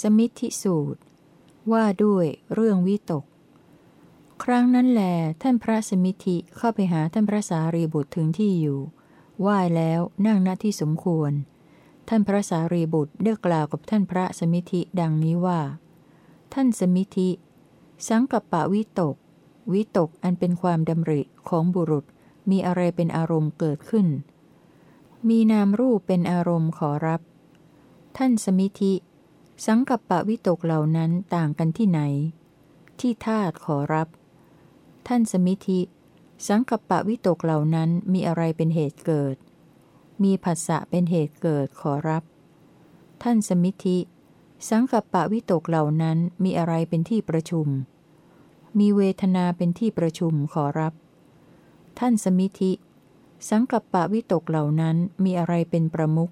สมิทธิสูตร ว่าด้วยเรื่องวิตก ครั้งนั้นแลท่านพระสมิทธิเข้าไปหาท่านพระสารีบุตรถึงที่อยู่ไหว้แล้วนั่งณที่สมควร ท่านพระสารีบุตรได้กล่าวกับท่านพระสมิทธิดังนี้ว่า ท่านสมิทธิ สังกัปปะวิตก วิตกอันเป็นความดำริของบุรุษมีอะไรเป็นอารมณ์เกิดขึ้น มีนามรูปเป็นอารมณ์ขอรับ ท่านสมิทธิ สังกัปปะวิตกเหล่านั้นต่างกันที่ไหน ที่ธาตุขอรับ ท่านสมิธิ สังกัปปะวิตกเหล่านั้นมีอะไรเป็นเหตุเกิด มีผัสสะเป็นเหตุเกิดขอรับ ท่านสมิธิ สังกัปปะวิตกเหล่านั้นมีอะไรเป็นที่ประชุม มีเวทนาเป็นที่ประชุมขอรับ ท่านสมิธิ สังกัปปะวิตกเหล่านั้นมีอะไรเป็นประมุข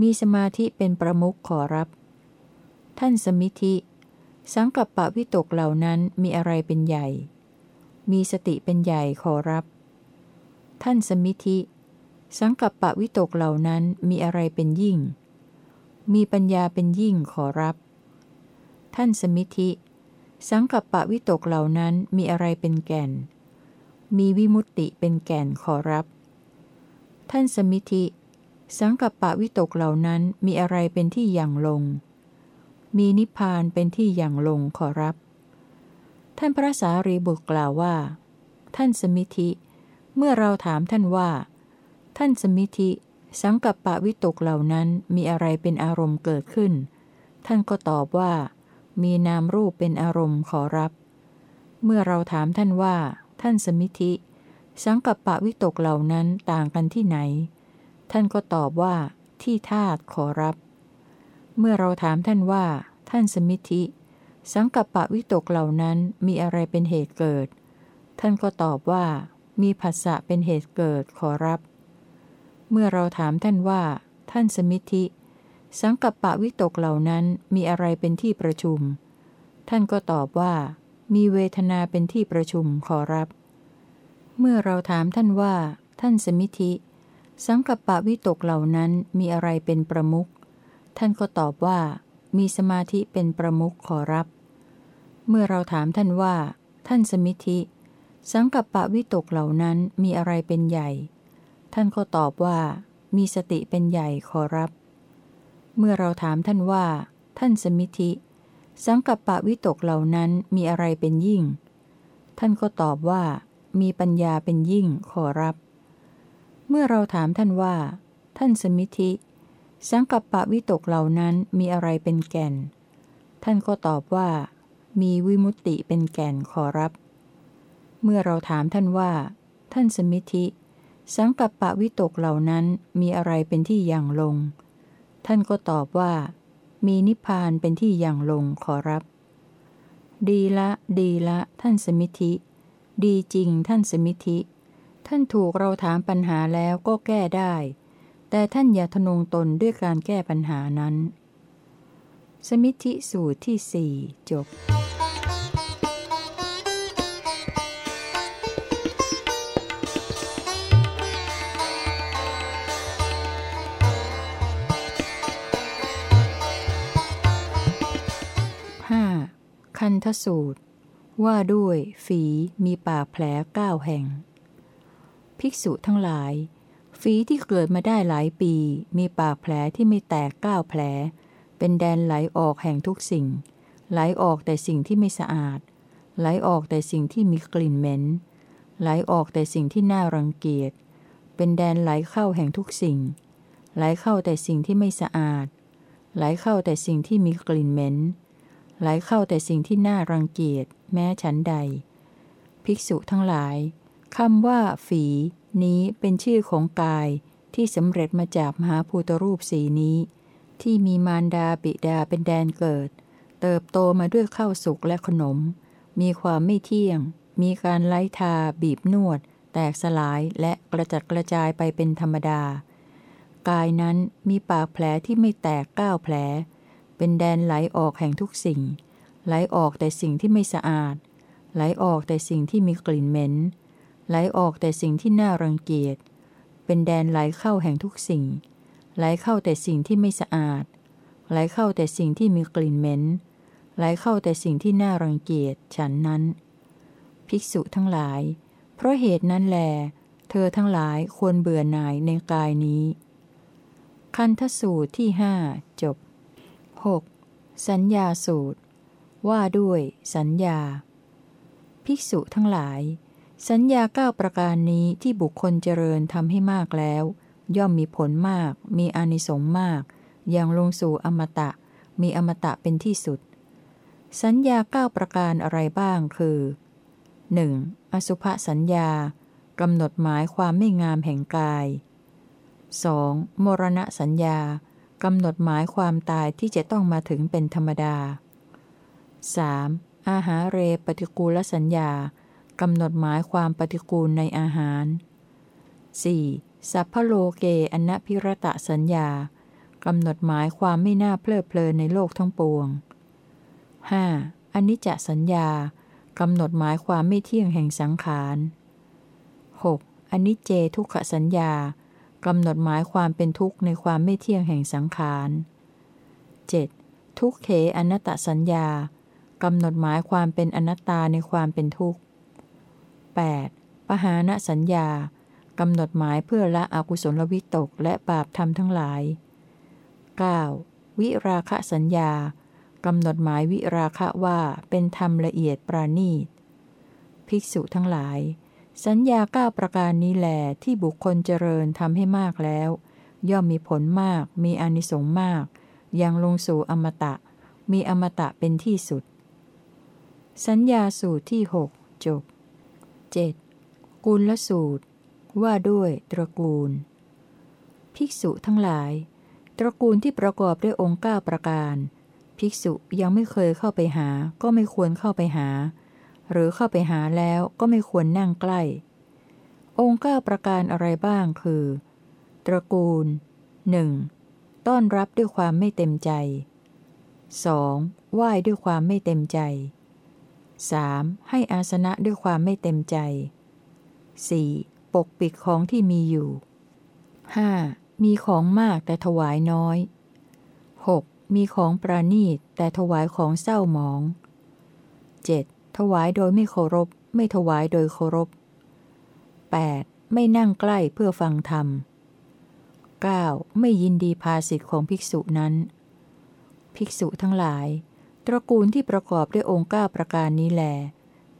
มีสมาธิเป็นประมุขขอรับ ท่านสมิธิ สังกัปปะวิตกเหล่านั้นมีอะไรเป็นใหญ่ มีสติเป็นใหญ่ขอรับ ท่านสมิธิ สังกัปปะวิตกเหล่านั้นมีอะไรเป็นยิ่ง มีปัญญาเป็นยิ่งขอรับ ท่านสมิธิ สังกัปปะวิตกเหล่านั้นมีอะไรเป็นแก่น มีวิมุตติเป็นแก่นขอรับ ท่านสมิธิ สังกัปปะวิตกเหล่านั้นมีอะไรเป็นที่อย่างลง มีนิพพานเป็นที่อย่างลงขอรับ ท่านพระสารีบุตรกล่าวว่า ท่านสมิธิ เมื่อเราถามท่านว่า ท่านสมิธิ สังกัปปะวิตกเหล่านั้นมีอะไรเป็นอารมณ์เกิดขึ้น ท่านก็ตอบว่า มีนามรูปเป็นอารมณ์ขอรับ เมื่อเราถามท่านว่า ท่านสมิธิ สังกัปปะวิตกเหล่านั้นต่างกันที่ไหน ท่านก็ตอบว่า ที่ธาตุขอรับ เมื่อเราถามท่านว่า ท่านสมิธิ สังกัปปะวิตกเหล่านั้นมีอะไรเป็นเหตุเกิด ท่านก็ตอบว่า มีผัสสะเป็นเหตุเกิดขอรับ เมื่อเราถามท่านว่า ท่านสมิธิ สังกัปปะวิตกเหล่านั้นมีอะไรเป็นที่ประชุม ท่านก็ตอบว่า มีเวทนาเป็นที่ประชุมขอรับ เมื่อเราถามท่านว่า ท่านสมิธิ สังกัปปะวิตกเหล่านั้นมีอะไรเป็นประมุข ท่านก็ตอบว่า มีสมาธิเป็นประมุขขอรับ เมื่อเราถามท่านว่า ท่านสมิธิ สังกัปปะวิตกเหล่านั้นมีอะไรเป็นใหญ่ ท่านก็ตอบว่า มีสติเป็นใหญ่ขอรับ เมื่อเราถามท่านว่า ท่านสมิธิ สังกัปปะวิตกเหล่านั้นมีอะไรเป็นยิ่ง ท่านก็ตอบว่า มีปัญญาเป็นยิ่งขอรับ เมื่อเราถามท่านว่า ท่านสมิธิ สังกัปปะวิตกเหล่านั้นมีอะไรเป็นแก่น ท่านก็ตอบว่า มีวิมุตติเป็นแก่นขอรับ เมื่อเราถามท่านว่า ท่านสมิธิ สังกัปปะวิตกเหล่านั้นมีอะไรเป็นที่อย่างลง ท่านก็ตอบว่า มีนิพพานเป็นที่อย่างลงขอรับ ดีละดีละท่านสมิธิ ดีจริงท่านสมิธิ ท่านถูกเราถามปัญหาแล้วก็แก้ได้ แต่ท่านอย่าทนงตนด้วยการแก้ปัญหานั้น สมิธิสูตรที่สี่จบ 5. คันทสูตร ว่าด้วยฝีมีปากแผลเก้าแห่ง ภิกษุทั้งหลาย ฝีที่เกิดมาได้หลายปี มีปากแผลที่ไม่แตกเก้าแผล เป็นแดนไหลออกแห่งทุกสิ่ง ไหลออกแต่สิ่งที่ไม่สะอาด ไหลออกแต่สิ่งที่มีกลิ่นเหม็น ไหลออกแต่สิ่งที่น่ารังเกียจ เป็นแดนไหลเข้าแห่งทุกสิ่ง ไหลเข้าแต่สิ่งที่ไม่สะอาด ไหลเข้าแต่สิ่งที่มีกลิ่นเหม็น ไหลเข้าแต่สิ่งที่น่ารังเกียจ แม้ฉันใด ภิกษุทั้งหลายคำว่าฝี นี้เป็นชื่อของกายที่สำเร็จมาจากมหาภูตรูปสีนี้ ที่มีมารดาบิดาเป็นแดนเกิด เติบโตมาด้วยข้าวสุกและขนม มีความไม่เที่ยง มีการไล่ทา บีบนวด แตกสลายและกระจัดกระจายไปเป็นธรรมดา กายนั้นมีปากแผลที่ไม่แตกก้าวแผล เป็นแดนไหลออกแห่งทุกสิ่ง ไหลออกแต่สิ่งที่ไม่สะอาด ไหลออกแต่สิ่งที่มีกลิ่นเหม็น ไหลออกแต่สิ่งที่น่ารังเกียจ เป็นแดนไหลเข้าแห่งทุกสิ่ง ไหลเข้าแต่สิ่งที่ไม่สะอาด ไหลเข้าแต่สิ่งที่มีกลิ่นเหม็น ไหลเข้าแต่สิ่งที่น่ารังเกียจ ฉันนั้น ภิกษุทั้งหลาย เพราะเหตุนั้นแล เธอทั้งหลายควรเบื่อหน่ายในกายนี้ คันทสูตรที่หจบ 6. สัญญาสูตร ว่าด้วย สัญญา ภิกษุทั้งหลาย สัญญาเก้าประการนี้ที่บุคคลเจริญทำให้มากแล้ว ย่อมมีผลมาก มีอานิสงส์มาก อย่างลงสู่อมตะ มีอมตะเป็นที่สุด สัญญาเก้าประการอะไรบ้างคือ 1. อสุภสัญญากำหนดหมายความไม่งามแห่งกาย 2. มรณะสัญญากำหนดหมายความตายที่จะต้องมาถึงเป็นธรรมดา 3. อาหารเรปฏิกูลสัญญา กำหนดหมายความปฏิกูลในอาหาร 4. สัพพโลเกอนพิรตะสัญญากำหนดหมายความไม่น่าเพลิดเพลินในโลกทั้งปวง 5. อนิจจสัญญากำหนดหมายความไม่เที่ยงแห่งสังขาร 6. อนิจเจทุกขสัญญากำหนดหมายความเป็นทุกข์ในความไม่เที่ยงแห่งสังขาร 7. ทุกเขอนัตตสัญญากำหนดหมายความเป็นอนัตตาในความเป็นทุกข์ 8. ปหานสัญญากำหนดหมายเพื่อละอกุศลวิตกและบาปธรรมทั้งหลาย 9. วิราคะสัญญากำหนดหมายวิราคะว่าเป็นธรรมละเอียดปราณีต ภิกษุทั้งหลาย สัญญาเก้าประการนี้แหลที่บุคคลเจริญทำให้มากแล้ว ย่อมมีผลมาก มีอนิสงส์มากยังลงสู่อมตะ มีอมตะเป็นที่สุด สัญญาสูตรที่หกจบ 7. กุลสูตร ว่าด้วยตระกูล ภิกษุทั้งหลาย ตระกูลที่ประกอบด้วยองค์าประการ ภิกษุยังไม่เคยเข้าไปหา ก็ไม่ควรเข้าไปหา หรือเข้าไปหาแล้วก็ไม่ควรนั่งใกล้ องค์าประการอะไรบ้างคือ ตระกูล 1. ต้อนรับด้วยความไม่เต็มใจ 2. ไหว้ด้วยความไม่เต็มใจ 3. ให้อาสนะด้วยความไม่เต็มใจ 4. ปกปิดของที่มีอยู่ 5. มีของมากแต่ถวายน้อย 6. มีของประณีตแต่ถวายของเศร้าหมอง 7. ถวายโดยไม่เคารพ ไม่ถวายโดยเคารพ 8. ไม่นั่งใกล้เพื่อฟังธรรม 9. ไม่ยินดีภาสิทธิของภิกษุนั้น ภิกษุทั้งหลาย ตระกูลที่ประกอบด้วยองค์ก้าประการนี้แล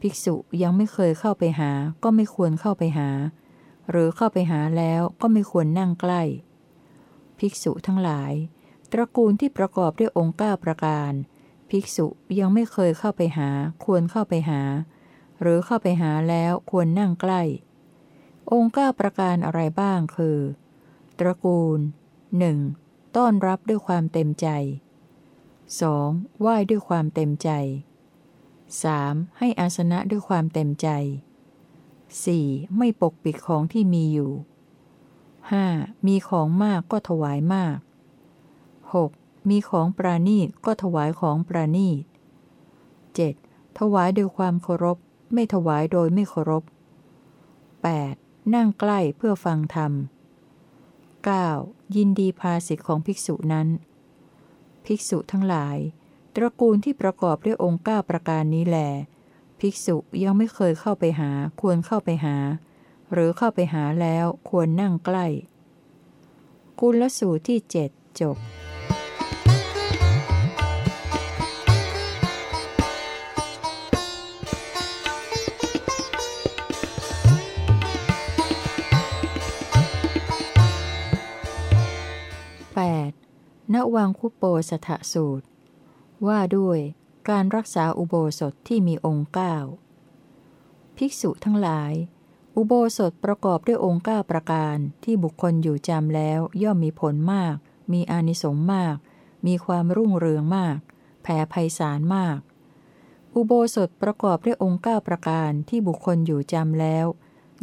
ภิกษุยังไม่เคยเข้าไปหา ก็ไม่ควรเข้าไปหา หรือเข้าไปหาแล้วก็ไม่ควรนั่งใกล้ ภิกษุทั้งหลาย ตระกูลที่ประกอบด้วยองค์ก้าประการ ภิกษุยังไม่เคยเข้าไปหา ควรเข้าไปหา หรือเข้าไปหาแล้วควรนั่งใกล้ องค์ก้าประการอะไรบ้างคือ ตระกูล 1. ต้อนรับด้วยความเต็มใจ 2. ไหว้ด้วยความเต็มใจ 3. ให้อาสนะด้วยความเต็มใจ 4. ไม่ปกปิดของที่มีอยู่ 5. มีของมากก็ถวายมาก 6. มีของปราณีตก็ถวายของปราณีต 7. ถวายโดยความเคารพ ไม่ถวายโดยไม่เคารพ 8. นั่งใกล้เพื่อฟังธรรม 9. ยินดีภาสิทธิของภิกษุนั้น ภิกษุทั้งหลาย ตระกูลที่ประกอบด้วยองค์ก้าประการนี้แหลภิกษุยังไม่เคยเข้าไปหาควรเข้าไปหา หรือเข้าไปหาแล้วควรนั่งใกล้ กุลสูตรที่เจ็ดจบ ณวังคุปโปสถสูตร ว่าด้วยการรักษาอุโบสถที่มีองค์เก้าภิกษุทั้งหลาย อุโบสถประกอบด้วยองค์ก้าประการที่บุคคลอยู่จำแล้วย่อมมีผลมาก มีอานิสงส์มาก มีความรุ่งเรืองมาก แผ่ไพศาลมาก อุโบสถประกอบด้วยองค์ก้าประการที่บุคคลอยู่จำแล้ว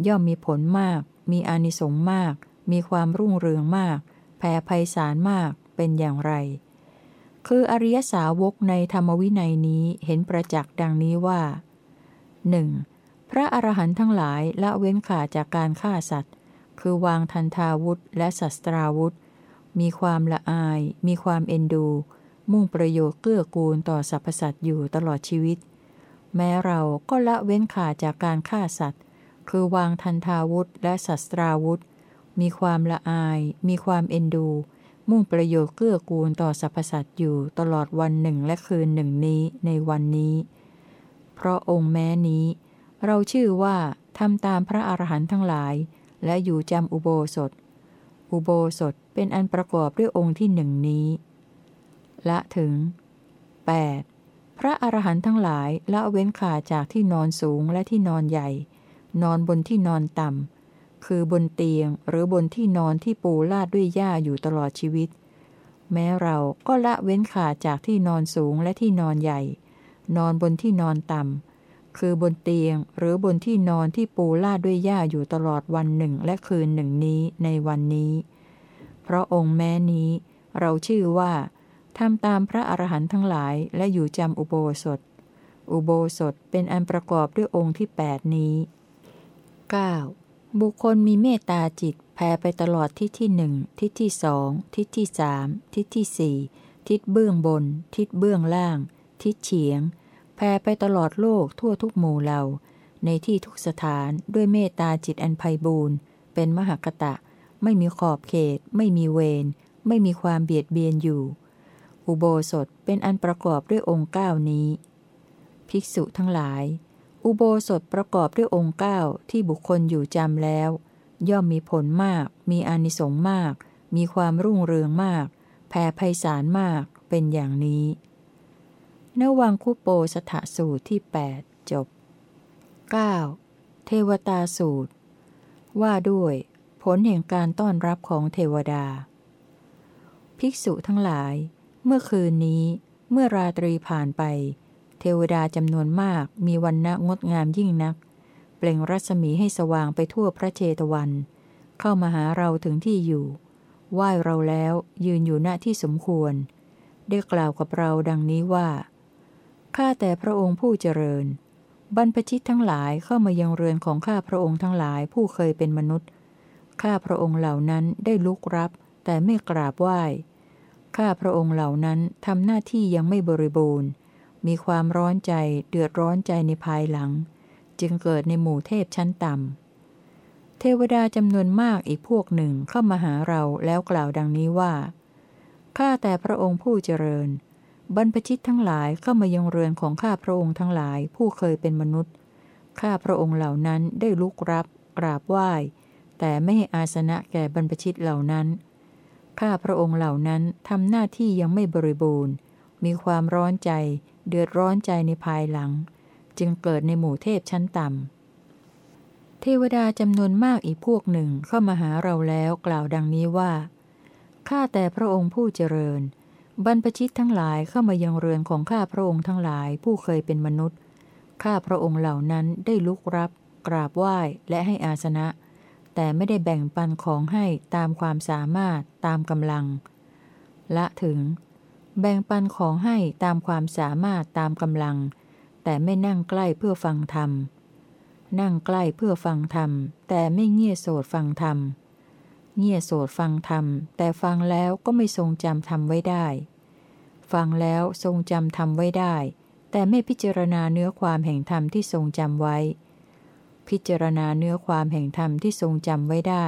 ย่อมมีผลมาก มีอานิสงส์มาก มีความรุ่งเรืองมาก แผ่ไพศาลมาก เป็นอย่างไร คืออริยสาวกในธรรมวินัยนี้เห็นประจักษ์ดังนี้ว่าหนึ่งพระอรหันต์ทั้งหลายละเว้นขาจากการฆ่าสัตว์ คือวางทันทาวุธและศัตราวุธ มีความละอาย มีความเอ็นดู มุ่งประโยชน์เกื้อกูลต่อสรรพสัตว์อยู่ตลอดชีวิต แม้เราก็ละเว้นขาดจากการฆ่าสัตว์ คือวางทันทาวุธและสัตราวุธ มีความละอาย มีความเอ็นดู มุ่งประโยชน์เกื้อกูลต่อสรรพสัตว์อยู่ตลอดวันหนึ่งและคืนหนึ่งนี้ในวันนี้ เพราะองค์แม้นี้ เราชื่อว่าทำตามพระอรหันต์ทั้งหลาย และอยู่จำอุโบสถ อุโบสถเป็นอันประกอบด้วยองค์ที่หนึ่งนี้ ละถึง 8. พระอรหันต์ทั้งหลายละเว้นขาจากที่นอนสูงและที่นอนใหญ่ นอนบนที่นอนต่ำ คือบนเตียงหรือบนที่นอนที่ปูลาดด้วยหญ้าอยู่ตลอดชีวิต แม้เราก็ละเว้นขาจากที่นอนสูงและที่นอนใหญ่ นอนบนที่นอนต่ำ คือบนเตียงหรือบนที่นอนที่ปูลาดด้วยหญ้าอยู่ตลอดวันหนึ่งและคืนหนึ่งนี้ในวันนี้ เพราะองค์แม้นี้ เราชื่อว่าทำตามพระอรหันต์ทั้งหลายและอยู่จำอุโบสถ อุโบสถเป็นอันประกอบด้วยองค์ที่ 8 นี้ 9. บุคคลมีเมตตาจิตแผ่ไปตลอดทิศที่หนึ่งทิศที่สองทิศที่สามทิศที่สี่ทิศเบื้องบน ทิศเบื้องล่าง ทิศเฉียงแผ่ไปตลอดโลกทั่วทุกหมู่เหล่า ในที่ทุกสถานด้วยเมตตาจิตอันไพบูรณ์เป็นมหากตะ ไม่มีขอบเขต ไม่มีเวรไม่มีความเบียดเบียนอยู่ อุโบสถเป็นอันประกอบด้วยองค์เก้านี้ ภิกษุทั้งหลาย อุโบสถประกอบด้วยองค์เก้าที่บุคคลอยู่จำแล้ว ย่อมมีผลมาก มีอานิสงส์มาก มีความรุ่งเรืองมาก แผ่ไพศาลมากเป็นอย่างนี้นวังคุโปสถสูตรที่ 8 จบ 9. เทวตาสูตร ว่าด้วย ผลแห่งการต้อนรับของเทวดา ภิกษุทั้งหลาย เมื่อคืนนี้เมื่อราตรีผ่านไป เทวดาจำนวนมากมีวันณะงดงามยิ่งนัก เปล่งรัศมีให้สว่างไปทั่วพระเจตวัน เข้ามาหาเราถึงที่อยู่ ไหว้เราแล้วยืนอยู่ณที่สมควร ได้กล่าวกับเราดังนี้ว่า ข้าแต่พระองค์ผู้เจริญ บรรพชิตทั้งหลายเข้ามายังเรือนของข้าพระองค์ทั้งหลายผู้เคยเป็นมนุษย์ ข้าพระองค์เหล่านั้นได้ลุกรับ แต่ไม่กราบไหว้ ข้าพระองค์เหล่านั้นทำหน้าที่ยังไม่บริบูรณ์ มีความร้อนใจเดือดร้อนใจในภายหลัง จึงเกิดในหมู่เทพชั้นต่ำ เทวดาจำนวนมากอีกพวกหนึ่งเข้ามาหาเราแล้วกล่าวดังนี้ว่า ข้าแต่พระองค์ผู้เจริญ บรรพชิตทั้งหลายเข้ามายังเรือนของข้าพระองค์ทั้งหลายผู้เคยเป็นมนุษย์ ข้าพระองค์เหล่านั้นได้ลุกรับ กราบไหว้ แต่ไม่ให้อาสนะแก่บรรพชิตเหล่านั้น ข้าพระองค์เหล่านั้นทำหน้าที่ยังไม่บริบูรณ์ มีความร้อนใจ เดือดร้อนใจในภายหลัง จึงเกิดในหมู่เทพชั้นต่ำ เทวดาจำนวนมากอีกพวกหนึ่งเข้ามาหาเราแล้วกล่าวดังนี้ว่า ข้าแต่พระองค์ผู้เจริญ บรรพชิตทั้งหลายเข้ามายังเรือนของข้าพระองค์ทั้งหลายผู้เคยเป็นมนุษย์ ข้าพระองค์เหล่านั้นได้ลุกรับ กราบไหว้และให้อาสนะ แต่ไม่ได้แบ่งปันของให้ตามความสามารถตามกำลัง ละถึง แบ่งปันของให้ตามความสามารถตามกำลัง แต่ไม่นั่งใกล้เพื่อฟังธรรม นั่งใกล้เพื่อฟังธรรม แต่ไม่เงี่ยโสดฟังธรรม เงี่ยโสดฟังธรรม แต่ฟังแล้วก็ไม่ทรงจำธรรมไว้ได้ ฟังแล้วทรงจำธรรมไว้ได้ แต่ไม่พิจารณาเนื้อความแห่งธรรมที่ทรงจำไว้ พิจารณาเนื้อความแห่งธรรมที่ทรงจำไว้ได้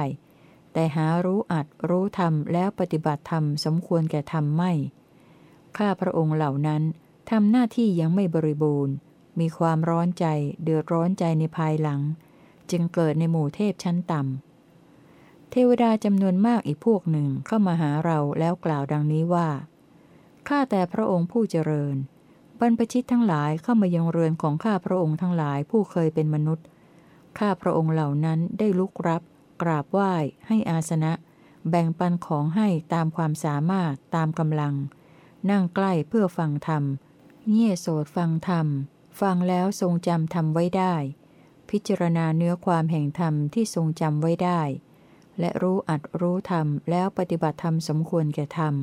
แต่หารู้อัดรู้ธรรมแล้วปฏิบัติธรรมสมควรแก่ธรรมไม่ ข้าพระองค์เหล่านั้นทำหน้าที่ยังไม่บริบูรณ์ มีความร้อนใจ เดือดร้อนใจในภายหลัง จึงเกิดในหมู่เทพชั้นต่ำ เทวดาจำนวนมากอีกพวกหนึ่งเข้ามาหาเราแล้วกล่าวดังนี้ว่า ข้าแต่พระองค์ผู้เจริญ บรรพชิตทั้งหลายเข้ามายังเรือนของข้าพระองค์ทั้งหลายผู้เคยเป็นมนุษย์ ข้าพระองค์เหล่านั้นได้ลุกรับ กราบไหว้ ให้อาสนะ แบ่งปันของให้ตามความสามารถตามกำลัง นั่งใกล้เพื่อฟังธรรม เงี่ยโสดฟังธรรม ฟังแล้วทรงจำธรรมไว้ได้ พิจารณาเนื้อความแห่งธรรมที่ทรงจำไว้ได้ และรู้อัดรู้ธรรมแล้วปฏิบัติธรรมสมควรแก่ธรรม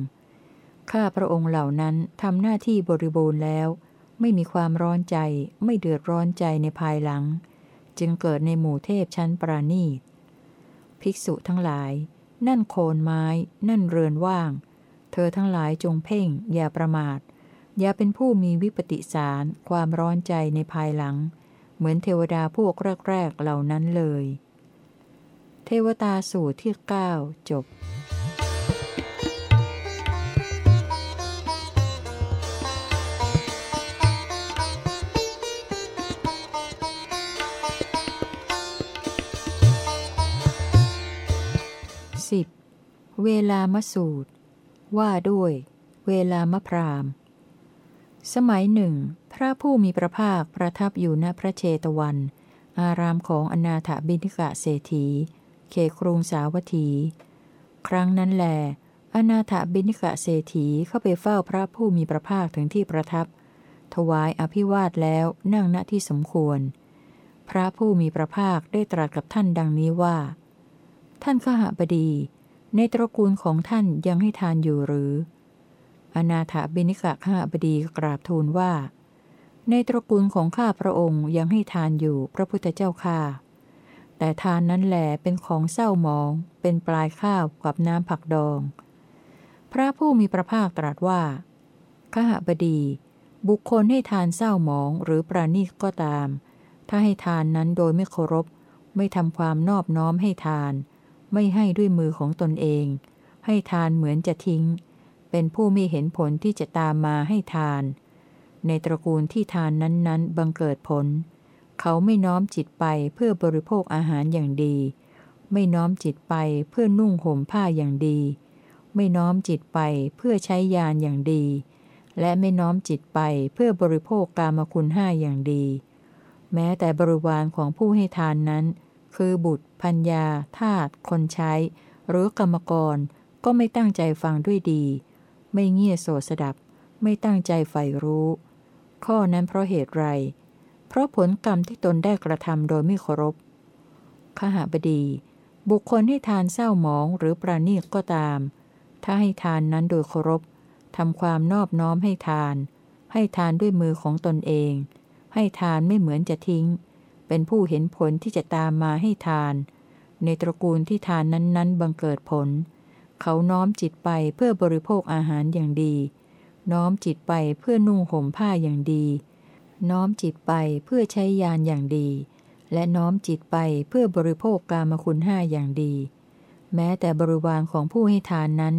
ข้าพระองค์เหล่านั้นทำหน้าที่บริบูรณ์แล้ว ไม่มีความร้อนใจ ไม่เดือดร้อนใจในภายหลัง จึงเกิดในหมู่เทพชั้นปราณีต ภิกษุทั้งหลาย นั่นโคนไม้ นั่นเรือนว่าง เธอทั้งหลายจงเพ่ง อย่าประมาท อย่าเป็นผู้มีวิปติสาร ความร้อนใจในภายหลัง เหมือนเทวดาพวกแรกๆเหล่านั้นเลย เทวตาสูตรที่ 9 จบ 10. เวลามสูตร ว่าด้วย เวลามพรามสมัยหนึ่ง พระผู้มีพระภาคประทับอยู่ณพระเชตวัน อารามของอนาถบิณฑกะเศรษฐี เขครุงสาวัตถี ครั้งนั้นแล อนาถบิณฑกะเศรษฐีเข้าไปเฝ้าพระผู้มีพระภาคถึงที่ประทับ ถวายอภิวาทแล้วนั่งณที่สมควร พระผู้มีพระภาคได้ตรัสกับท่านดังนี้ว่า ท่านขหบดี ในตระกูลของท่านยังให้ทานอยู่หรือ อนาถบิณิกะขหบดีกราบทูลว่า ในตระกูลของข้าพระองค์ยังให้ทานอยู่พระพุทธเจ้าข้าแต่ทานนั้นแหลเป็นของเศร้าหมอง เป็นปลายข้าวกับน้ำผักดอง พระผู้มีพระภาคตรัสว่าขหบดี บุคคลให้ทานเศร้าหมองหรือปราณีก็ตาม ถ้าให้ทานนั้นโดยไม่เคารพ ไม่ทำความนอบน้อมให้ทาน ไม่ให้ด้วยมือของตนเอง ให้ทานเหมือนจะทิ้ง เป็นผู้ไม่เห็นผลที่จะตามมาให้ทาน ในตระกูลที่ทานนั้นๆ บังเกิดผล เขาไม่น้อมจิตไปเพื่อบริโภคอาหารอย่างดี ไม่น้อมจิตไปเพื่อนุ่งห่มผ้าอย่างดี ไม่น้อมจิตไปเพื่อใช้ยานอย่างดี และไม่น้อมจิตไปเพื่อบริโภคกามคุณห้าอย่างดี แม้แต่บริวารของผู้ให้ทานนั้น คือบุตร พัญญาทาสคนใช้ หรือกรรมกร ก็ไม่ตั้งใจฟังด้วยดี ไม่เงี่ยโสสดับ ไม่ตั้งใจใฝ่รู้ ข้อนั้นเพราะเหตุไร เพราะผลกรรมที่ตนได้กระทำโดยไม่เคารพขหบดี บุคคลให้ทานเศร้าหมองหรือประนีก็ตาม ถ้าให้ทานนั้นโดยเคารพทำความนอบน้อมให้ทาน ให้ทานด้วยมือของตนเอง ให้ทานไม่เหมือนจะทิ้ง เป็นผู้เห็นผลที่จะตามมาให้ทาน ในตระกูลที่ทานนั้นๆ บังเกิดผล เขาน้อมจิตไปเพื่อบริโภคอาหารอย่างดี น้อมจิตไปเพื่อนุ่งห่มผ้าอย่างดี น้อมจิตไปเพื่อใช้ยานอย่างดี และน้อมจิตไปเพื่อบริโภคกามคุณห้าอย่างดี แม้แต่บริวารของผู้ให้ทานนั้น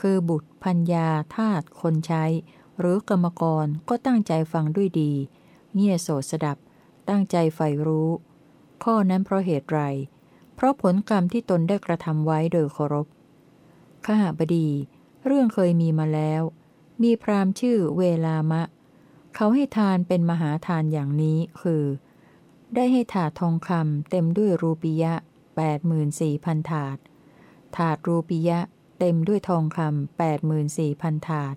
คือบุตรพัญญาทาสคนใช้ หรือกรรมกรก็ตั้งใจฟังด้วยดี เงี่ยโสดสดับ ตั้งใจใฝ่รู้ข้อนั้นเพราะเหตุไร ราะผลกรรมที่ตนได้กระทำไว้โดยเคารพขหบดี เรื่องเคยมีมาแล้ว มีพราหมณ์ชื่อเวลามะ เขาให้ทานเป็นมหาทานอย่างนี้คือ ได้ให้ถาดทองคำเต็มด้วยรูปียะแปดหมื่นสี่พันถาด ถาดรูปียะเต็มด้วยทองคำแปดหมื่นสี่พันถาด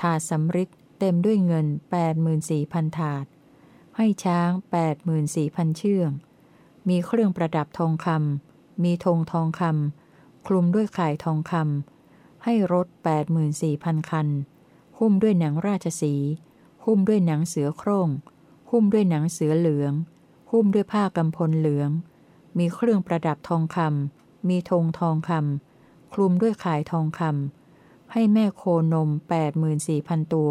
ถาดสำริดเต็มด้วยเงินแปดหมื่นสี่พันถาด ให้ช้างแปดหมื่นสี่พันเชือง มีเครื่องประดับทองคำมีธงทองคำคลุมด้วยข่ายทองคำให้รถแปดหมื่นสี่พันคัน หุ้มด้วยหนังราชสี หุ้มด้วยหนังเสือโคร่ง หุ้มด้วยหนังเสือเหลือง หุ้มด้วยผ้ากำพลเหลือง มีเครื่องประดับทองคำมีธงทองคำคลุมด้วยข่ายทองคำให้แม่โคนมแปดหมื่นสี่พันตัว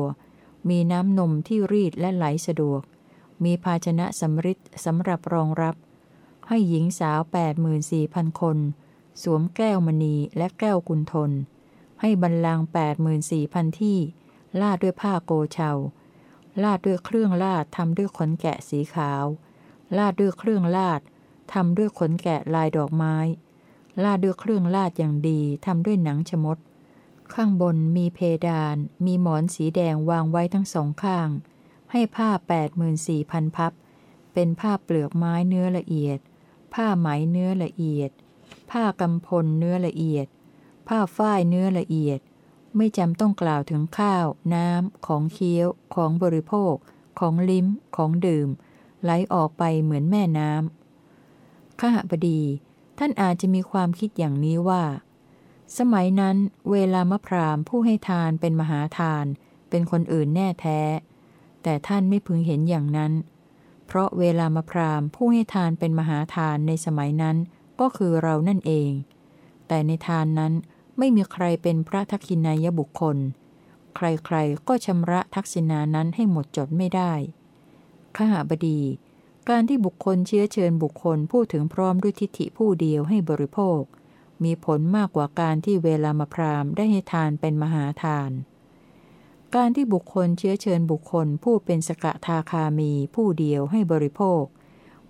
มีน้ำนมที่รีดและไหลสะดวก มีภาชนะสำริดสำหรับรองรับ ให้หญิงสาวแปดหมื่นสี่พันคน สวมแก้วมณีและแก้วกุนทนให้บรรลังแปดหมื่นสี่พันที่ ลาดด้วยผ้าโกเชาลาดด้วยเครื่องลาดทำด้วยขนแกะสีขาว ลาดด้วยเครื่องลาดทำด้วยขนแกะลายดอกไม้ ลาดด้วยเครื่องลาดอย่างดีทำด้วยหนังชมด ข้างบนมีเพดาน มีหมอนสีแดงวางไว้ทั้งสองข้าง ให้ผ้าแปดหมื่นสี่พันพับ เป็นผ้าเปลือกไม้เนื้อละเอียด ผ้าไหมเนื้อละเอียด ผ้ากำพลเนื้อละเอียด ผ้าฝ้ายเนื้อละเอียด ไม่จำต้องกล่าวถึงข้าว น้ำ ของเคี้ยว ของบริโภค ของลิ้ม ของดื่ม ไหลออกไปเหมือนแม่น้ำขหบดี ท่านอาจจะมีความคิดอย่างนี้ว่า สมัยนั้น เวลามะพรามผู้ให้ทานเป็นมหาทาน เป็นคนอื่นแน่แท้ แต่ท่านไม่พึงเห็นอย่างนั้นเพราะเวลามพรามผู้ให้ทานเป็นมหาทานในสมัยนั้นก็คือเรานั่นเอง แต่ในทานนั้นไม่มีใครเป็นพระทักษินายบุคคล ใครๆก็ชำระทักษิณานั้นให้หมดจดไม่ได้ขหาบดี การที่บุคคลเชื้อเชิญบุคคลพูดถึงพร้อมด้วยทิฏฐิผู้เดียวให้บริโภค มีผลมากกว่าการที่เวลามพรามได้ให้ทานเป็นมหาทาน การที่บุคคลเชื้อเชิญบุคคลผู้เป็นสกทาคามีผู้เดียวให้บริโภค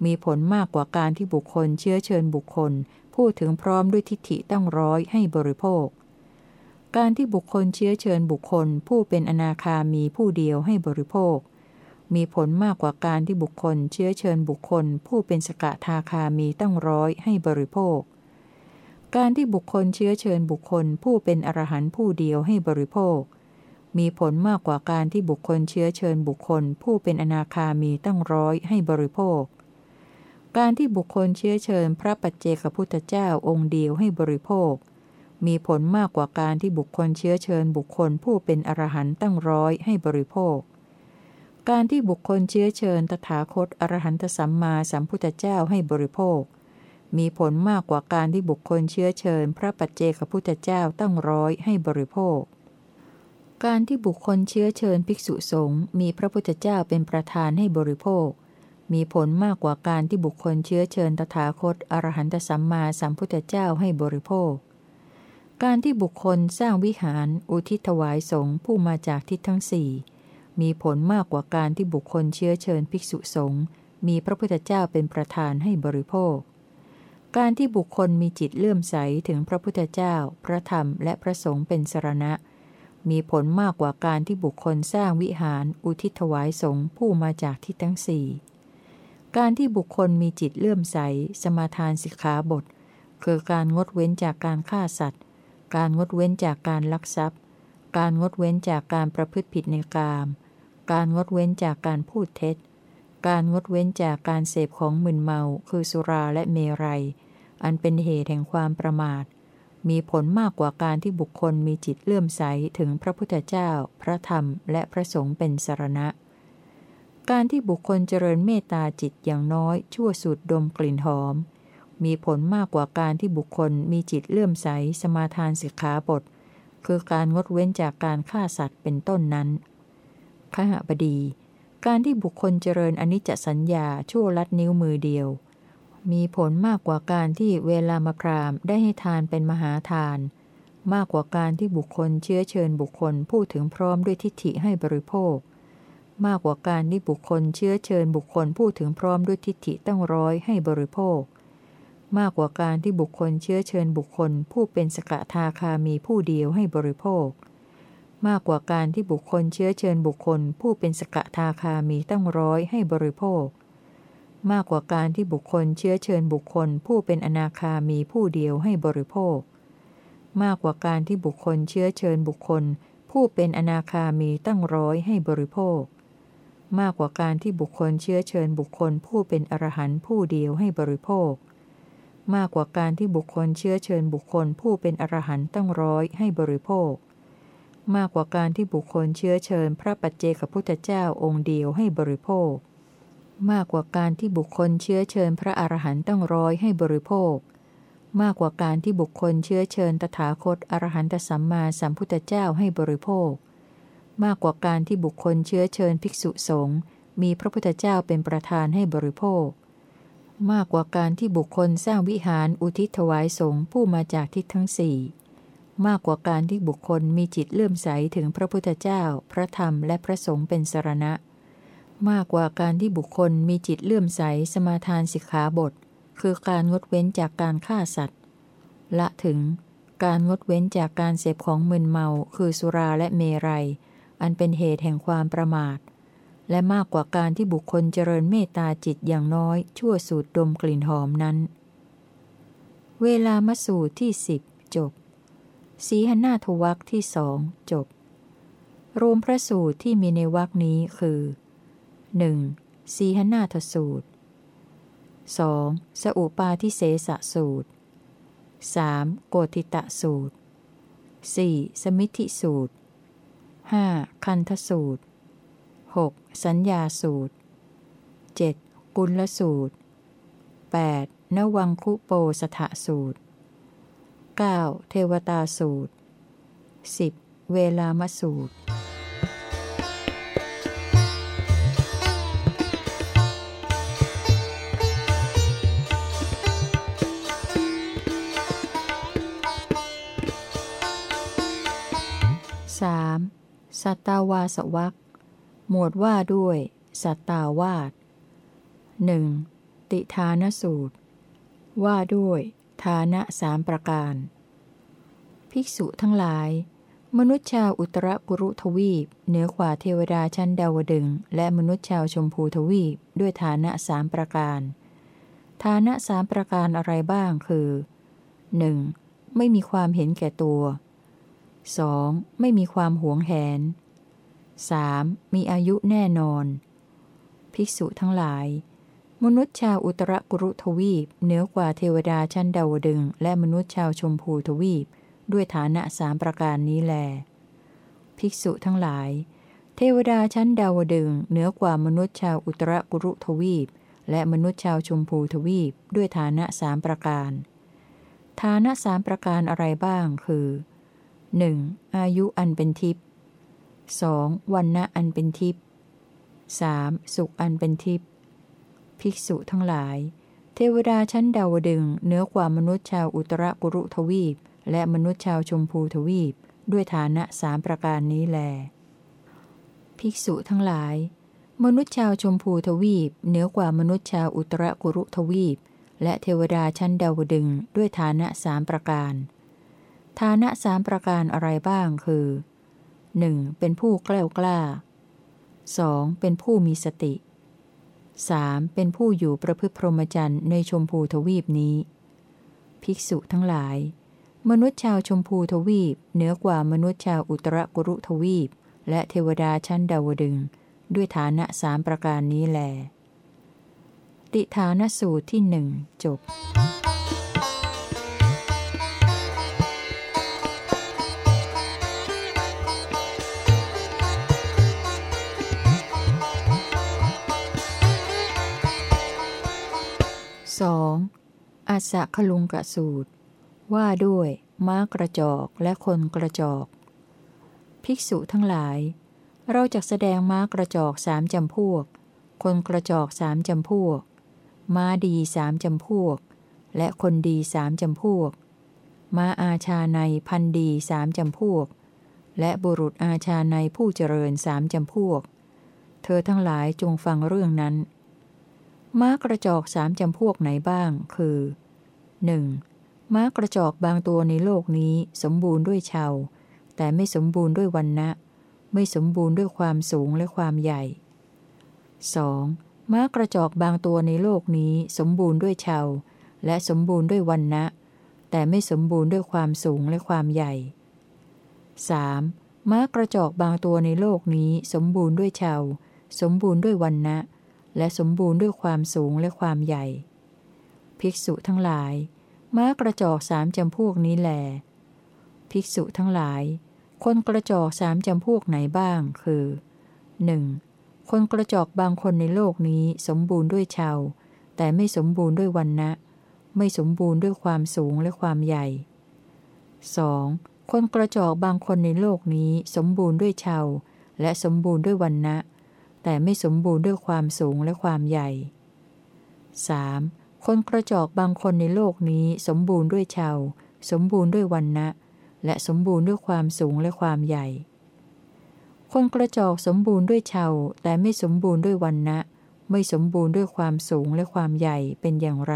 มีผลมากกว่าการที่บุคคลเชื้อเชิญบุคคล พูดถึงพร้อมด้วยทิฏฐิตั้งร้อยให้บริโภค การที่บุคคลเชื้อเชิญบุคคล ผู้เป็นอนาคามีผู้เดียวให้บริโภค มีผลมากกว่าการที่บุคคลเชื้อเชิญบุคคล ผู้เป็นสกทาคามีตั้งร้อยให้บริโภค การที่บุคคลเชื้อเชิญบุคคล ผู้เป็นอรหันต์ผู้เดียวให้บริโภค มีผลมากกว่าการที่บุคคลเชื้อเชิญบุคคล ผู้เป็นอนาคามีตั้งร้อยให้บริโภค การที่บุคคลเชื้อเชิญพระปัจเจกพุทธเจ้าองค์เดียวให้บริโภค มีผลมากกว่าการที่บุคคลเชื้อเชิญบุคคล ผู้เป็นอรหันต์ตั้งร้อยให้บริโภค การที่บุคคลเชื้อเชิญตถาคตอรหันตสัมมาสัมพุทธเจ้าให้บริโภค มีผลมากกว่าการที่บุคคลเชื้อเชิญ พระปัจเจกพุทธเจ้าตั้งร้อยให้บริโภค การที่บุคคลเชื้อเชิญภิกษุสงฆ์มีพระพุทธเจ้าเป็นประธานให้บริโภค มีผลมากกว่าการที่บุคคลเชื้อเชิญตถาคตอรหันตสัมมาสัมพุทธเจ้าให้บริโภค การที่บุคคลสร้างวิหารอุทิศถวายสงฆ์ผู้มาจากทิศทั้งสี่มีผลมากกว่าการที่บุคคลเชื้อเชิญภิกษุสงฆ์มีพระพุทธเจ้าเป็นประธานให้บริโภค การที่บุคคลมีจิตเลื่อมใสถึงพระพุทธเจ้า พระธรรมและพระสงฆ์เป็นสรณะ มีผลมากกว่าการที่บุคคลสร้างวิหาร อุทิศถวายสงฆ์ผู้มาจากทิศทั้งสี่การที่บุคคลมีจิตเลื่อมใส สมาทานสิกขาบท คือการงดเว้นจากการฆ่าสัตว์ การงดเว้นจากการลักทรัพย์ การงดเว้นจากการประพฤติผิดในกาม การงดเว้นจากการพูดเท็จ การงดเว้นจากการเสพของมึนเมา คือสุราและเมรัย อันเป็นเหตุแห่งความประมาท มีผลมากกว่าการที่บุคคลมีจิตเลื่อมใสถึงพระพุทธเจ้า พระธรรม และพระสงฆ์เป็นสรณะ การที่บุคคลเจริญเมตตาจิตอย่างน้อย ชั่วสูดดมกลิ่นหอม มีผลมากกว่าการที่บุคคลมีจิตเลื่อมใสสมาทานสิกขาบท คือการงดเว้นจากการฆ่าสัตว์เป็นต้นนั้นขหบดี การที่บุคคลเจริญอนิจจสัญญาชั่วลัดนิ้วมือเดียว มีผลมากกว่าการที่เวลามาพรามได้ให้ทานเป็นมหาทาน มากกว่าการที่บุคคลเชื้อเชิญบุคคลพูดถึงพร้อมด้วยทิฏฐิให้บริโภค มากกว่าการที่บุคคลเชื้อเชิญบุคคลพูดถึงพร้อมด้วยทิฏฐิตั้งร้อยให้บริโภค มากกว่าการที่บุคคลเชื้อเชิญบุคคล ผู้เป็นสกทาคามีผู้เดียวให้บริโภค มากกว่าการที่บุคคลเชื้อเชิญบุคคล ผู้เป็นสกทาคามีตั้งร้อยให้บริโภค มากกว่าการที่บุคคลเชื้อเชิญบุคคลผู้เป็นอนาคามีผู้เดียวให้บริโภค มากกว่าการที่บุคคลเชื้อเชิญบุคคล ผู้เป็นอนาคามีตั้งร้อยให้บริโภค มากกว่าการที่บุคคลเชื้อเชิญบุคคล ผู้เป็นอรหันต์ผู้เดียวให้บริโภค มากกว่าการที่บุคคลเชื้อเชิญบุคคล ผู้เป็นอรหันต์ตั้งร้อยให้บริโภค มากกว่าการที่บุคคลเชื้อเชิญ พระปัจเจกพุทธเจ้าองค์เดียวให้บริโภค มากกว่าการที่บุคคลเชื้อเชิญพระอรหันต์ตั้งร้อยให้บริโภค มากกว่าการที่บุคคลเชื้อเชิญตถาคตอรหันตสัมมาสัมพุทธเจ้าให้บริโภค มากกว่าการที่บุคคลเชื้อเชิญภิกษุสงฆ์มีพระพุทธเจ้าเป็นประธานให้บริโภค มากกว่าการที่บุคคลสร้างวิหารอุทิศถวายสงฆ์ผู้มาจากทิศทั้งสี่มากกว่าการที่บุคคลมีจิตเลื่อมใสถึงพระพุทธเจ้า พระธรรมและพระสงฆ์เป็นสรณะ มากกว่าการที่บุคคลมีจิตเลื่อมใสสมาทานสิกขาบท คือการงดเว้นจากการฆ่าสัตว์ ละถึง การงดเว้นจากการเสพของมึนเมา คือสุราและเมรยัย อันเป็นเหตุแห่งความประมาท และมากกว่าการที่บุคคลเจริญเมตตาจิตอย่างน้อย ชั่วสูดดมกลิ่นหอมนั้น เวลามาสูตรที่สิบจบ สีหนาทวักที่สองจบ รวมพระสูตรที่มีในวักนี้คือ 1. สีหนาทสูตร 2. สอุปาทิเสสสูตร 3. โกติตะสูตร 4. สมิธิสูตร 5. คันทสูตร 6. สัญญาสูตร 7. กุลสูตร 8. นวังคุโปสถสูตร 9. เทวตาสูตร 10. เวลามสูตร ตาวาสวักหมวดว่าด้วย สัตตาวาสหนึ่งติทานสูตร ว่าด้วย ฐานะสามประการ ภิกษุทั้งหลาย มนุษย์ชาวอุตรกุรุทวีป เหนือกว่าเทวดาชั้นดาวดึง และมนุษย์ชาวชมพูทวีป ด้วยฐานะสามประการ ฐานะสามประการอะไรบ้างคือ 1. ไม่มีความเห็นแก่ตัว 2. ไม่มีความหวงแหน 3. มีอายุแน่นอน ภิกษุทั้งหลาย มนุษย์ชาวอุตรกุรุทวีปเหนือกว่าเทวดาชั้นดาวดึง และมนุษย์ชาวชมพูทวีป ด้วยฐานะสามประการนี้แล ภิกษุทั้งหลาย เทวดาชั้นดาวดึงเหนือกว่ามนุษย์ชาวอุตรกุรุทวีป และมนุษย์ชาวชมพูทวีป ด้วยฐานะสามประการ ฐานะสามประการอะไรบ้างคือ 1. อายุอันเป็นทิพย์ 2. วันณะอันเป็นทิพย์ 3. สุขอันเป็นทิพย์ ภิกษุทั้งหลาย เทวดาชั้นดาวดึงเหนือกว่ามนุษย์ชาวอุตรกุรุทวีป และมนุษย์ชาวชมพูทวีป ด้วยฐานะสามประการนี้แล ภิกษุทั้งหลาย มนุษย์ชาวชมพูทวีปเหนือกว่ามนุษย์ชาวอุตรกุรุทวีป และเทวดาชั้นดาวดึงด้วยฐานะสามประการ ฐานะสามประการอะไรบ้างคือ 1. เป็นผู้แกล้วกล้า 2. เป็นผู้มีสติ 3. เป็นผู้อยู่ประพฤติพรหมจรรย์ในชมพูทวีปนี้ ภิกษุทั้งหลาย มนุษย์ชาวชมพูทวีป เหนือกว่ามนุษย์ชาวอุตรกุรุทวีป และเทวดาชั้นดาวดึง ด้วยฐานะสามประการนี้แล ติฐานสูตรที่หนึ่งจบ 2. อัสสะคลุงกะสูตร ว่าด้วยม้ากระจอกและคนกระจอก ภิกษุทั้งหลาย เราจะแสดงม้ากระจอกสามจำพวก คนกระจอกสามจำพวก ม้าดีสามจำพวก และคนดีสามจำพวก ม้าอาชาในพันดีสามจำพวก และบุรุษอาชาในผู้เจริญสามจำพวก เธอทั้งหลายจงฟังเรื่องนั้น ม้ากระจอกสามจำพวกไหนบ้าง คือ 1. ม้ากระจอกบางตัวในโลกนี้สมบูรณ์ด้วยเชาแต่ไม่สมบูรณ์ด้วยวันนะไม่สมบูรณ์ด้วยความสูงและความใหญ่ 2. ม้ากระจอกบางตัวในโลกนี้สมบูรณ์ด้วยเชาและสมบูรณ์ด้วยวันนะแต่ไม่สมบูรณ์ด้วยความสูงและความใหญ่ 3. ม้ากระจอกบางตัวในโลกนี้สมบูรณ์ด้วยเชาสมบูรณ์ด้วยวันนะ และสมบูรณ์ด้วยความสูงและความใหญ่ ภิกษุทั้งหลาย ม้ากระจอกสามจำพวกนี้แหลภิกษุทั้งหลาย คนกระจอกสามจำพวกไหนบ้าง คือ 1. คนกระจอกบางคนในโลกนี้สมบูรณ์ด้วยชาวแต่ไม่สมบูรณ์ด้วยวันนะไม่สมบูรณ์ด้วยความสูงและความใหญ่ 2. คนกระจอกบางคนในโลกนี้สมบูรณ์ด้วยชาวและสมบูรณ์ด้วยวันนะ แต่ไม่สมบูรณ์ด้วยความสูงและความใหญ่ 3. คนกระจอกบางคนในโลกนี้สมบูรณ์ด้วยชาวสมบูรณ์ด้วยวันนะและสมบูรณ์ด้วยความสูงและความใหญ่ คนกระจอกสมบูรณ์ด้วยชาวแต่ไม่สมบูรณ์ด้วยวันนะไม่สมบูรณ์ด้วยความสูงและความใหญ่เป็นอย่างไร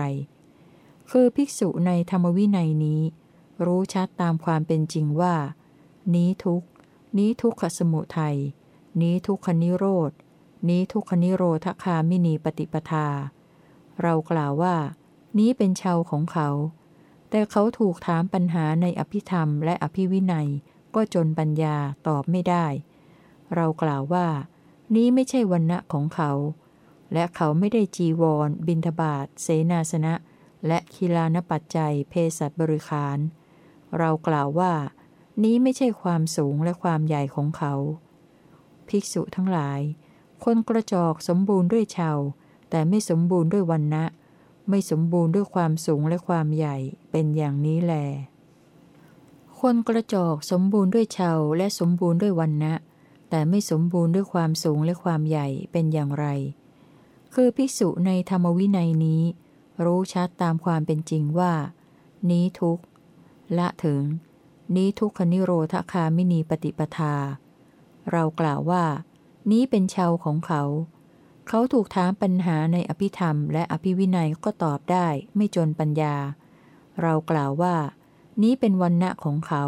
คือภิกษุในธรรมวินัยนี้ รู้ชัดตามความเป็นจริงว่า นี้ทุกนี้ทุกขสมุทัยนี้ทุกขนิโรธ นี้ทุกขนิโรธคามินีปฏิปทา เรากล่าวว่า นี้เป็นชาวของเขา แต่เขาถูกถามปัญหาในอภิธรรมและอภิวินัย ก็จนปัญญาตอบไม่ได้ เรากล่าวว่า นี้ไม่ใช่วันณะของเขา และเขาไม่ได้จีวร บินทบาทเสนาสนะ และคีลานปัจจัยเพศบริคาร เรากล่าวว่า นี้ไม่ใช่ความสูงและความใหญ่ของเขา ภิกษุทั้งหลาย คนกระจอกสมบูรณ์ด้วยชาวแต่ไม่สมบูรณ์ด้วยวันนะไม่สมบูรณ์ด้วยความสูงและความใหญ่เป็นอย่างนี้แล คนกระจอกสมบูรณ์ด้วยชาวและสมบูรณ์ด้วยวันนะแต่ไม่สมบูรณ์ด้วยความสูงและความใหญ่เป็นอย่างไร คือภิกษุในธรรมวินัยนี้ รู้ชัดตามความเป็นจริงว่า นี้ทุกละถึง นี้ทุกขนิโรธคามินีปฏิปทา เรากล่าวว่า นี้เป็นชาวของเขา เขาถูกถามปัญหาในอภิธรรม และอภิวินัยก็ตอบได้ไม่จนปัญญา เรากล่าวว่า นี้เป็นวันณะของเขา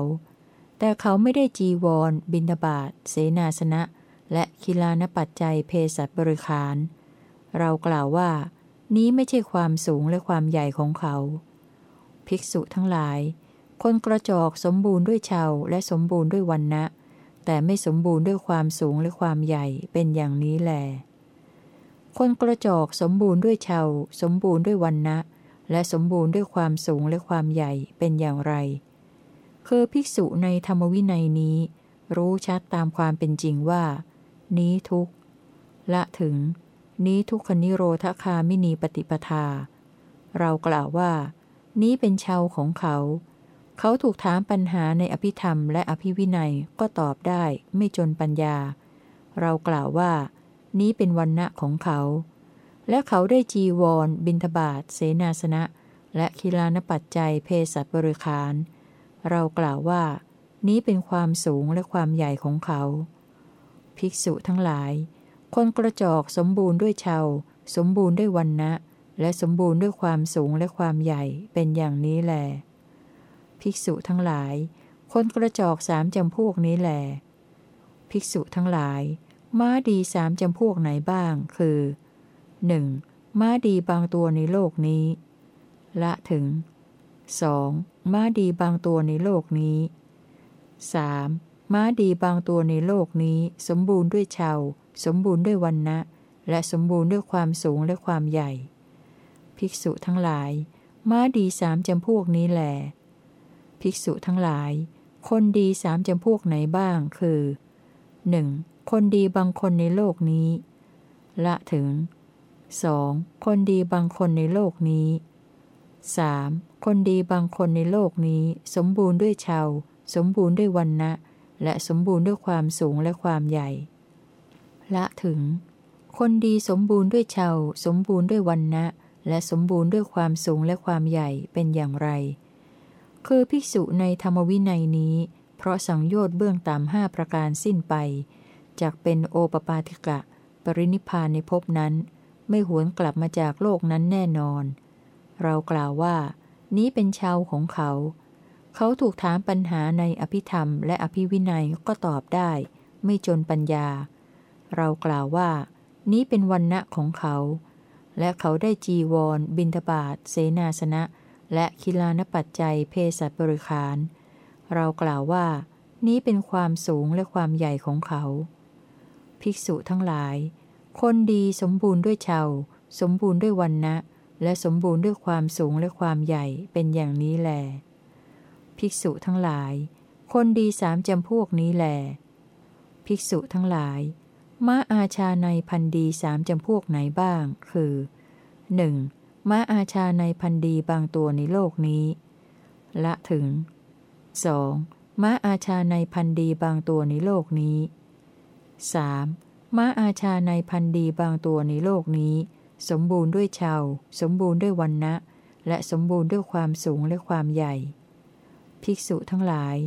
แต่เขาไม่ได้จีวร บินบาตเสนาสนะ และคิลานปัจจัยเพศัตบริคาร เรากล่าวว่า นี้ไม่ใช่ความสูงและความใหญ่ของเขา ภิกษุทั้งหลาย คนกระจอกสมบูรณ์ด้วยชาวและสมบูรณ์ด้วยวันนะ แต่ไม่สมบูรณ์ด้วยความสูงและความใหญ่เป็นอย่างนี้แล คนกระจอกสมบูรณ์ด้วยชาวสมบูรณ์ด้วยวันนะและสมบูรณ์ด้วยความสูงและความใหญ่เป็นอย่างไร คือภิกษุในธรรมวินัยนี้ รู้ชัดตามความเป็นจริงว่า นี้ทุกละถึง นี้ทุกขนิโรธคามินีปฏิปทา เรากล่าวว่า นี้เป็นชาวของเขา เขาถูกถามปัญหาในอภิธรรมและอภิวินัยก็ตอบได้ไม่จนปัญญา เรากล่าวว่า นี้เป็นวันณะของเขา และเขาได้จีวร บินทบาทเสนาสนะ และคิลานปัจจัยเพศบริคาร เรากล่าวว่า นี้เป็นความสูงและความใหญ่ของเขา ภิกษุทั้งหลาย คนกระจอกสมบูรณ์ด้วยชาวสมบูรณ์ด้วยวันนะและสมบูรณ์ด้วยความสูงและความใหญ่เป็นอย่างนี้แหละ ภิกษุทั้งหลาย คนกระจอกสามจำพวกนี้แหลภิกษุทั้งหลาย ม้าดีสามจำพวกไหนบ้าง คือ 1. ม้าดีบางตัวในโลกนี้ ละถึง 2. ม้าดีบางตัวในโลกนี้ 3. ม้าดีบางตัวในโลกนี้ สมบูรณ์ด้วยชาวสมบูรณ์ด้วยวันนะและสมบูรณ์ด้วยความสูงและความใหญ่ ภิกษุทั้งหลาย ม้าดีสามจำพวกนี้แหล ภิกษุทั้งหลาย คนดีสามจำพวกไหนบ้างคือ 1. คนดีบางคนในโลกนี้ ละถึง 2. คนดีบางคนในโลกนี้ 3. คนดีบางคนในโลกนี้ สมบูรณ์ด้วยชาวสมบูรณ์ด้วยวันนะและสมบูรณ์ด้วยความสูงและความใหญ่ ละถึง คนดีสมบูรณ์ด้วยชาวสมบูรณ์ด้วยวันนะและสมบูรณ์ด้วยความสูงและความใหญ่เป็นอย่างไร คือภิกษุในธรรมวินัยนี้ เพราะสังโยชน์เบื้องต่ำห้าประการสิ้นไปจากเป็นโอปปาติกะ ปรินิพานในภพนั้น ไม่หวนกลับมาจากโลกนั้นแน่นอน เรากล่าวว่า นี้เป็นชาวของเขา เขาถูกถามปัญหาในอภิธรรมและอภิวินัยก็ตอบได้ ไม่จนปัญญา เรากล่าวว่า นี้เป็นวันณะของเขา และเขาได้จีวร บินทบาทเสนาสนะ และคิลานปัจจัยเพศบริคาร เรากล่าวว่า นี้เป็นความสูงและความใหญ่ของเขา ภิกษุทั้งหลาย คนดีสมบูรณ์ด้วยชาวสมบูรณ์ด้วยวันนะและสมบูรณ์ด้วยความสูงและความใหญ่เป็นอย่างนี้แล ภิกษุทั้งหลาย คนดีสามจำพวกนี้แล ภิกษุทั้งหลายม้าอาชาในพันดีสามจำพวกไหนบ้าง คือ 1. ม้าอาชาในพันดีบางตัวในโลกนี้ ละถึง 2. ม้าอาชาในพันดีบางตัวในโลกนี้ 3. ม้าอาชาในพันดีบางตัวในโลกนี้ สมบูรณ์ด้วยชาวสมบูรณ์ด้วยวันนะและสมบูรณ์ด้วยความสูงและความใหญ่ ภิกษุทั้งหลาย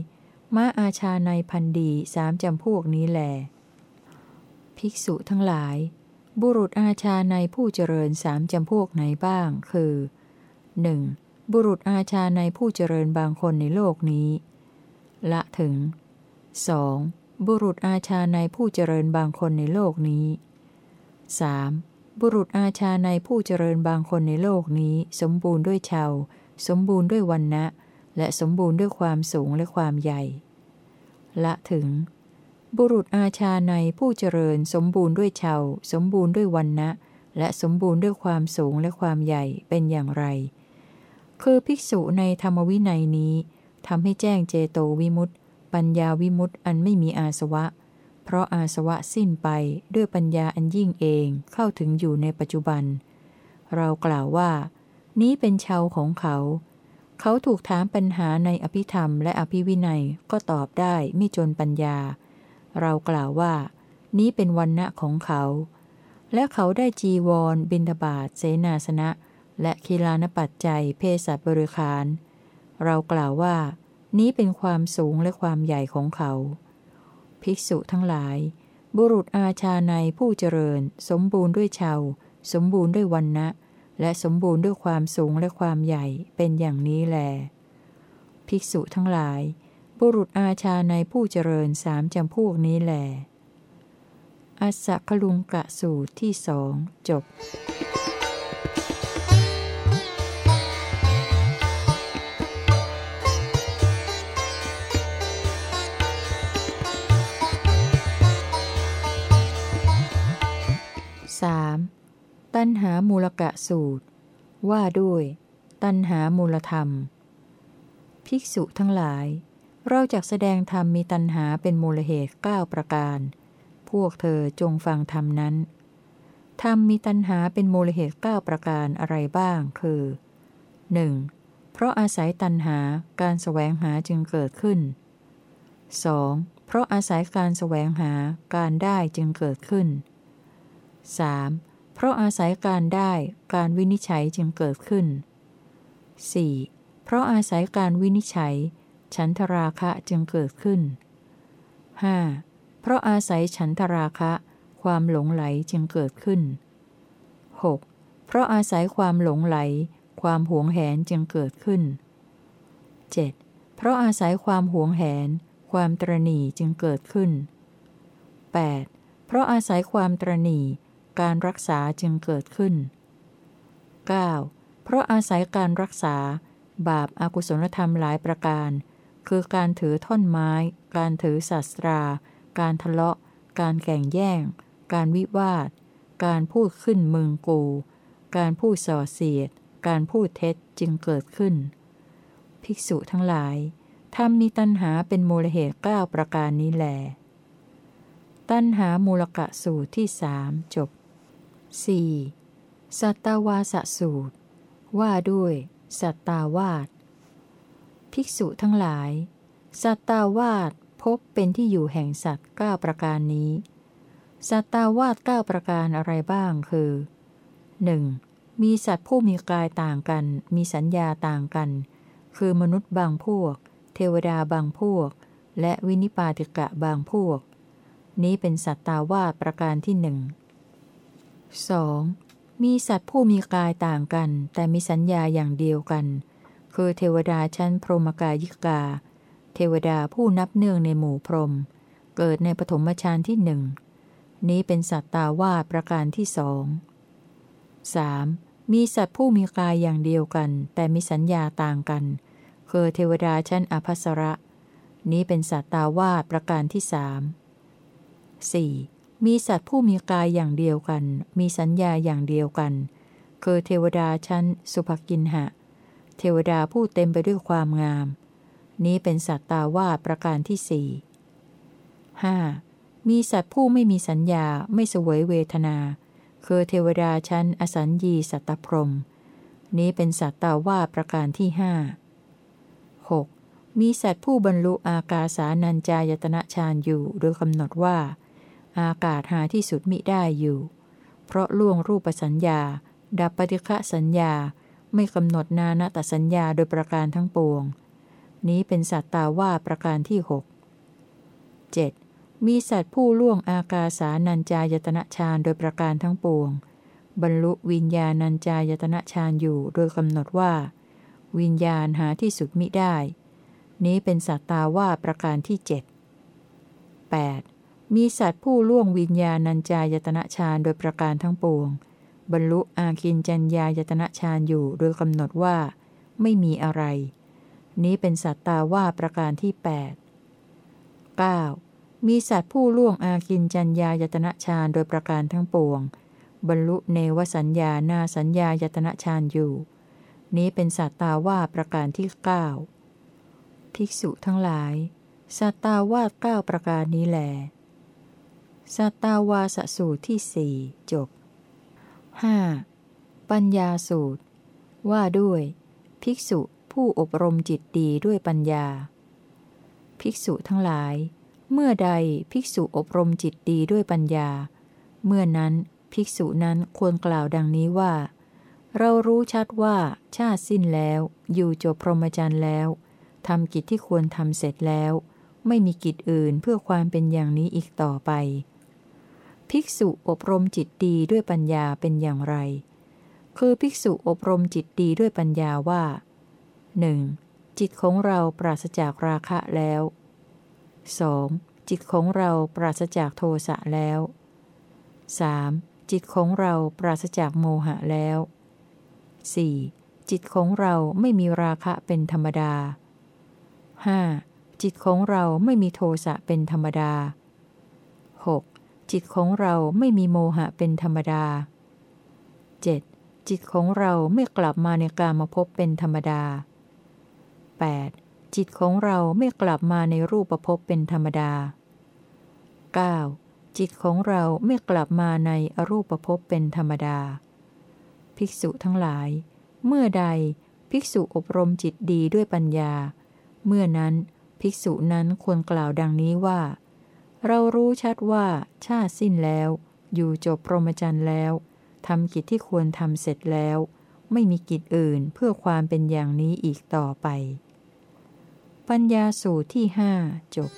ม้าอาชาในพันดีสามจำพวกนี้แหล ภิกษุทั้งหลาย บุรุษอาชาในผู้เจริญสามจำพวกไหนบ้าง คือ 1. บุรุษอาชาในผู้เจริญบางคนในโลกนี้ ละถึง 2. บุรุษอาชาในผู้เจริญบางคนในโลกนี้ 3. บุรุษอาชาในผู้เจริญบางคนในโลกนี้ สมบูรณ์ด้วยชาวสมบูรณ์ด้วยวันนะและสมบูรณ์ด้วยความสูงและความใหญ่ ละถึง บุรุษอาชาในผู้เจริญสมบูรณ์ด้วยชาวสมบูรณ์ด้วยวันนะและสมบูรณ์ด้วยความสูงและความใหญ่เป็นอย่างไร คือภิกษุในธรรมวินัยนี้ทำให้แจ้งเจโตวิมุตต์ปัญญาวิมุตต์อันไม่มีอาสวะ เพราะอาสวะสิ้นไปด้วยปัญญาอันยิ่งเองเข้าถึงอยู่ในปัจจุบัน เรากล่าวว่า นี้เป็นชาวของเขา เขาถูกถามปัญหาในอภิธรรมและอภิวินัยก็ตอบได้ไม่จนปัญญา เรากล่าวว่า นี้เป็นวันณะของเขา และเขาได้จีวร บินทบาทเสนาสนะ และคีลานปัจจัยเพศบริคาร เรากล่าวว่า นี้เป็นความสูงและความใหญ่ของเขา ภิกษุทั้งหลาย บุรุษอาชาในผู้เจริญ สมบูรณ์ด้วยชาวสมบูรณ์ด้วยวันนะและสมบูรณ์ด้วยความสูงและความใหญ่เป็นอย่างนี้แล ภิกษุทั้งหลาย บุรุษอาชาในผู้เจริญสามจำพวกนี้แหลอัสสคลุงกะสูตรที่สองจบสามตัณหามูลกะสูตร ว่าด้วย ตัณหามูลธรรม ภิกษุทั้งหลาย เราจะแสดงธรรมมีตัณหาเป็นมูลเหตุ 9 ประการ พวกเธอจงฟังธรรมนั้น ธรรมมีตัณหาเป็นมูลเหตุ 9 ประการอะไรบ้าง คือ 1. เพราะอาศัยตัณหาการแสวงหาจึงเกิดขึ้น 2. เพราะอาศัยการแสวงหาการได้จึงเกิดขึ้น 3. เพราะอาศัยการได้การวินิจฉัยจึงเกิดขึ้น 4. เพราะอาศัยการวินิจฉัย ฉันทราคะจึงเกิดขึ้น 5. เพราะอาศัยฉันทราคะ ความหลงไหลจึงเกิดขึ้น 6. เพราะอาศัยความหลงไหล ความหวงแหนจึงเกิดขึ้น 7. เพราะอาศัยความหวงแหน ความตรณีจึงเกิดขึ้น 8. เพราะอาศัยความตรณีการรักษาจึงเกิดขึ้น 9. เพราะอาศัยการรักษา บาปอากุศลธรรมหลายประการ คือการถือท่อนไม้ การถือศาสตรา การทะเลาะ การแข่งแย่ง การวิวาท การพูดขึ้นมึงกู การพูดส่อเสียด การพูดเท็จจึงเกิดขึ้น ภิกษุทั้งหลายทำมีตัณหาเป็นมูลเหตุเก้าประการนี้แหลตัณหามูลกะสูตรที่สามจบ 4. สัตตาวาสสูตร ว่าด้วย สัตตาวาส ภิกษุทั้งหลาย สัตตาวาสพบเป็นที่อยู่แห่งสัตว์เก้าประการนี้ สัตตาวาสเก้าประการอะไรบ้างคือ 1. มีสัตว์ผู้มีกายต่างกัน มีสัญญาต่างกัน คือมนุษย์บางพวก เทวดาบางพวก และวินิปาติกะบางพวก นี้เป็นสัตตาวาสประการที่หนึ่ง 2. มีสัตว์ผู้มีกายต่างกัน แต่มีสัญญาอย่างเดียวกัน คือเทวดาชั้นพรหมกายิกา เทวดาผู้นับเนื่องในหมู่พรหมเกิดในปฐมฌานที่หนึ่ง นี้เป็นสัตตาวาประการที่สอง 3. มีสัตว์ผู้มีกายอย่างเดียวกัน แต่มีสัญญาต่างกัน คือเทวดาชั้นอภัสระ นี้เป็นสัตตาวาประการที่สาม 4. มีสัตว์ผู้มีกายอย่างเดียวกัน มีสัญญาอย่างเดียวกัน คือเทวดาชั้นสุภกินหะ เทวดาผู้เต็มไปด้วยความงาม นี้เป็นสัตตาว่าประการที่สี่หมีสัตว์ผู้ไม่มีสัญญาไม่สวยเวทนา คือเทวดาชั้นอสัญญีสัตตพรมนี้เป็นสัตตาว่าประการที่ห้าหกมีสัตว์ผู้บรรลุอากาสานัญจายตนะฌานอยู่โดยกำหนดว่า อากาศหาที่สุดมิได้อยู่ เพราะล่วงรูปสัญญา ดับปฏิฆะสัญญา ไม่กำหนดนานาตสัญญาโดยประการทั้งปวง นี้เป็นสัตตาว่าประการที่หก 7. มีสัตว์ผู้ล่วงอากาสานัญจายตนะฌานโดยประการทั้งปวง บรรลุวิญญาณัญจายตนะฌานอยู่โดยกำหนดว่า วิญญาณหาที่สุดมิได้ นี้เป็นสัตตาว่าประการที่เจ็ด 8. มีสัตว์ผู้ล่วงวิญญาณัญจายตนะฌานโดยประการทั้งปวง บรรลุอาคินจัญญายตนะฌานอยู่โดยกำหนดว่า ไม่มีอะไร นี้เป็นสัตตาว่าประการที่ 8 9. มีสัตว์ผู้ล่วงอาคินจัญญายตนะฌานโดยประการทั้งปวง บรรลุเนวสัญญานาสัญญายตนะฌานอยู่ นี้เป็นสัตตาว่าประการที่ 9 ภิกษุทั้งหลาย สัตตาวาเก้าประการนี้แหลสัตตาวาสสูตรที่สี่จบ 5. ปัญญาสูตร ว่าด้วย ภิกษุผู้อบรมจิตดีด้วยปัญญา ภิกษุทั้งหลาย เมื่อใดภิกษุอบรมจิตดีด้วยปัญญา เมื่อนั้นภิกษุนั้นควรกล่าวดังนี้ว่า เรารู้ชัดว่าชาติสิ้นแล้ว อยู่จบพรหมจรรย์แล้วทำกิจที่ควรทำเสร็จแล้ว ไม่มีกิจอื่นเพื่อความเป็นอย่างนี้อีกต่อไป ภิกษุอบรมจิตดีด้วยปัญญาเป็นอย่างไร คือภิกษุอบรมจิตดีด้วยปัญญาว่า 1. จิตของเราปราศจากราคะแล้ว 2. จิตของเราปราศจากโทสะแล้ว 3. จิตของเราปราศจากโมหะแล้ว 4. จิตของเราไม่มีราคะเป็นธรรมดา 5. จิตของเราไม่มีโทสะเป็นธรรมดา 6. จิตของเราไม่มีโมหะเป็นธรรมดา 7. จิตของเราไม่กลับมาในกามาพบเป็นธรรมดา 8. จิตของเราไม่กลับมาในรูปภพเป็นธรรมดา 9. จิตของเราไม่กลับมาในอรูปภพเป็นธรรมดา ภิกษุทั้งหลาย เมื่อใดภิกษุอบรมจิตดีด้วยปัญญา เมื่อนั้นภิกษุนั้นควรกล่าวดังนี้ว่า เรารู้ชัดว่าชาติสิ้นแล้ว อยู่จบพรหมจรรย์แล้วทำกิจที่ควรทำเสร็จแล้ว ไม่มีกิจอื่นเพื่อความเป็นอย่างนี้อีกต่อไป ปัญญาสูตรที่ห้าจบ